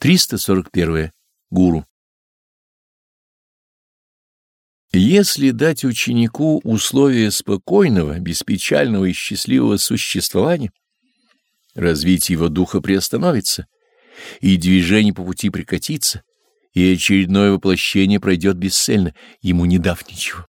341. Гуру. Если дать ученику условия спокойного, беспечального и счастливого существования, развитие его духа приостановится, и движение по пути прекратится, и очередное воплощение пройдет бесцельно, ему не дав ничего.